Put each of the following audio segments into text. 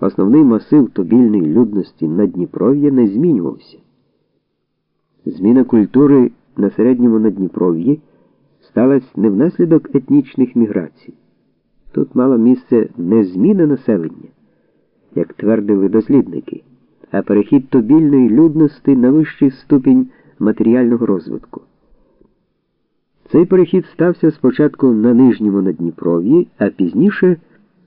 основний масив тобільної людності на Дніпров'я не змінювався. Зміна культури на середньому Надніпров'ї сталася не внаслідок етнічних міграцій. Тут мало місце не зміна населення, як твердили дослідники, а перехід тобільної людності на вищий ступінь матеріального розвитку. Цей перехід стався спочатку на нижньому Надніпров'ї, а пізніше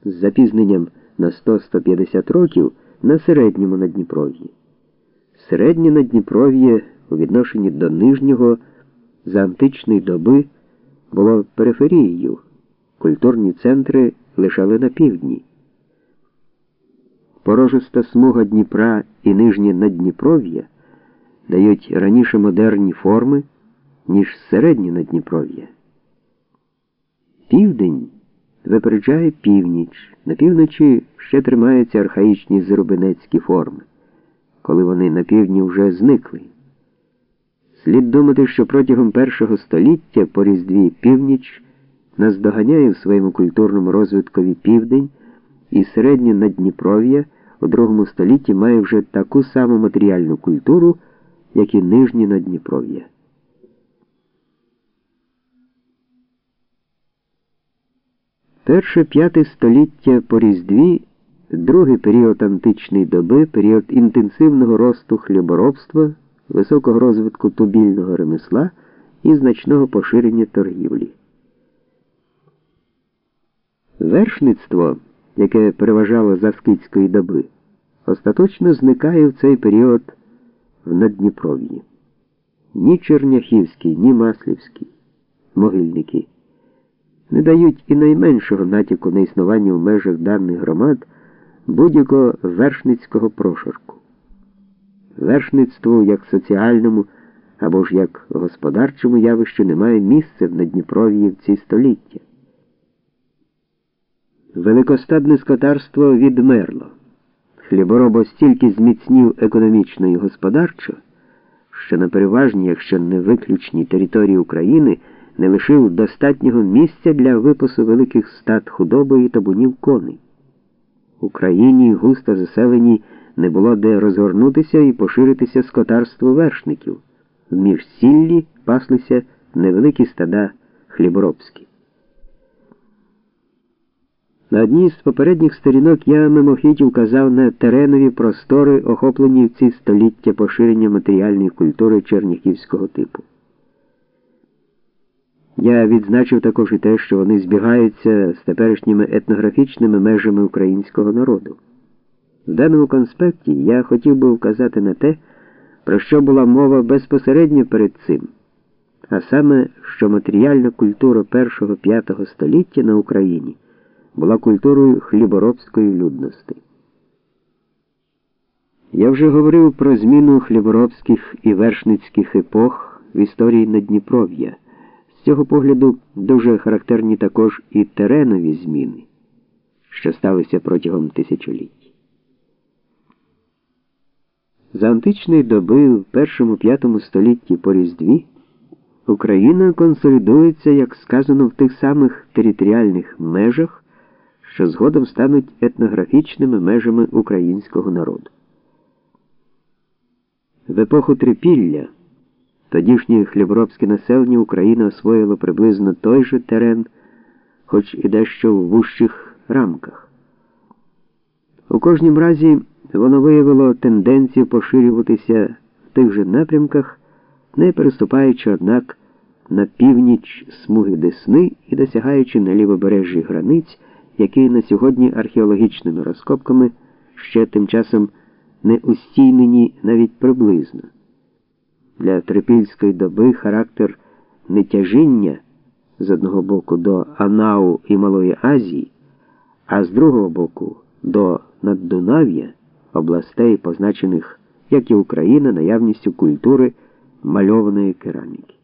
з запізненням на 100-150 років на середньому Надніпров'ї. Середнє Надніпров'я у відношенні до нижнього за античної доби було периферією, культурні центри лишали на півдні. Порожиста смуга Дніпра і нижнє Надніпров'я дають раніше модерні форми, ніж середнє Надніпров'я. Південь випереджає північ, на півночі ще тримаються архаїчні зрубинецькі форми, коли вони на півдні вже зникли. Слід думати, що протягом першого століття по різдві північ наздоганяє в своєму культурному розвиткові південь і середнє Надніпров'я у другому столітті має вже таку саму матеріальну культуру, як і нижнє Надніпров'я. Перше п'яте століття по різдві, другий період античної доби, період інтенсивного росту хліборобства високого розвитку тубільного ремесла і значного поширення торгівлі. Вершництво, яке переважало за скитської доби, остаточно зникає в цей період в Надніпров'ї. Ні Черняхівський, ні Маслівський, могильники не дають і найменшого натяку на існування в межах даних громад будь-якого вершницького прошарку вершництву як соціальному або ж як господарчому явищу немає місця в Надніпров'ї в ці століття. Великостадне скотарство відмерло. Хліборобо стільки зміцнів економічно і господарчо, що на переважній, якщо не виключній території України не лишив достатнього місця для випасу великих стад худоби і табунів коней. Україні густо заселені не було де розгорнутися і поширитися скотарство вершників. В міжсіллі паслися невеликі стада хліборобські. На одній з попередніх сторінок я мимохідь указав на теренові простори, охоплені в ці століття поширення матеріальної культури черніхівського типу. Я відзначив також і те, що вони збігаються з теперішніми етнографічними межами українського народу. В даному конспекті я хотів би вказати на те, про що була мова безпосередньо перед цим, а саме, що матеріальна культура першого п'ятого століття на Україні була культурою хліборобської людності. Я вже говорив про зміну хліборобських і вершницьких епох в історії Надніпров'я. З цього погляду дуже характерні також і теренові зміни, що сталися протягом тисячоліть. За античної доби в першому п'ятому столітті по Різдві Україна консолідується, як сказано, в тих самих територіальних межах, що згодом стануть етнографічними межами українського народу. В епоху трипілля тодішнє хліборобське населення України освоїло приблизно той же терен, хоч і дещо в вущих рамках. У кожнім разі воно виявило тенденцію поширюватися в тих же напрямках, не переступаючи, однак, на північ смуги Десни і досягаючи на лівобережжі границь, які на сьогодні археологічними розкопками ще тим часом не устійнені навіть приблизно. Для трипільської доби характер нетяжіння з одного боку до Анау і Малої Азії, а з другого боку до Наддунав'я областей, позначених, як і Україна, наявністю культури мальованої кераміки.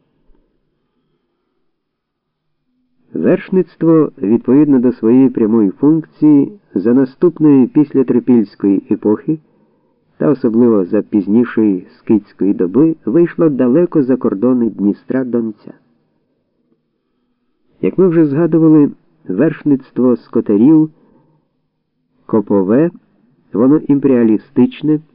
Вершництво відповідно до своєї прямої функції за наступної післятрипільської епохи та особливо за пізнішої скитської доби вийшло далеко за кордони Дністра Донця. Як ми вже згадували, вершництво скотарів Копове Воно імперіалістичне.